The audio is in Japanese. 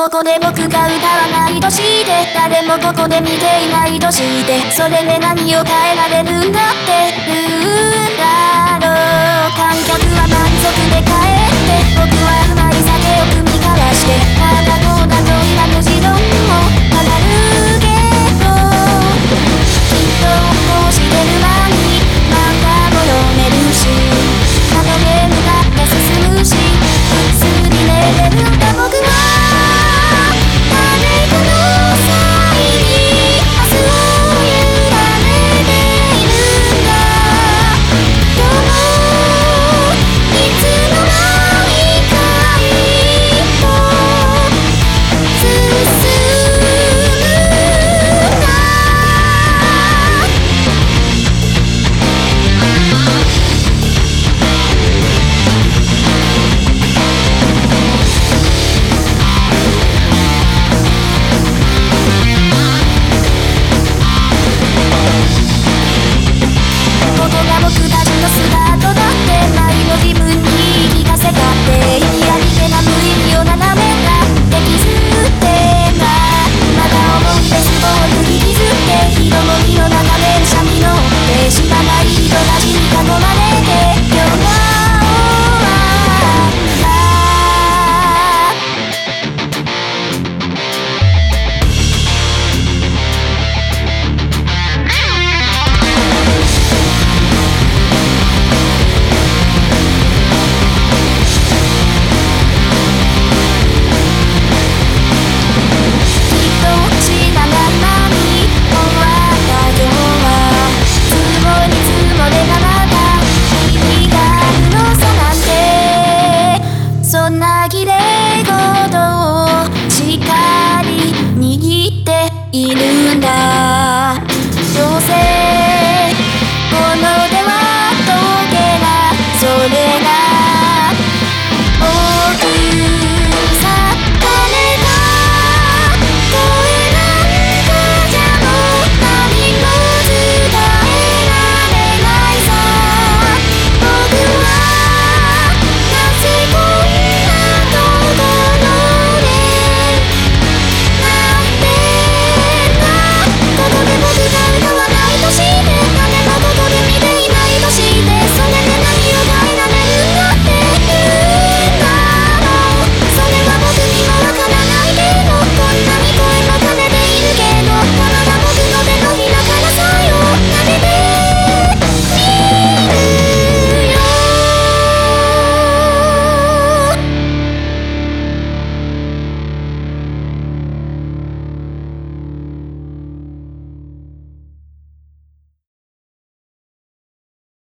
ここで僕が歌わないとして誰もここで見ていないとしてそれで何を変えられるんだって言うんだろう。観客は満足で帰って僕はうまい酒を組み交わしてああだこうだと今の持論も語るけどきっとこうしてる間に漫画も読めるしあのゲームだって進むし普通に寝れるんだ僕。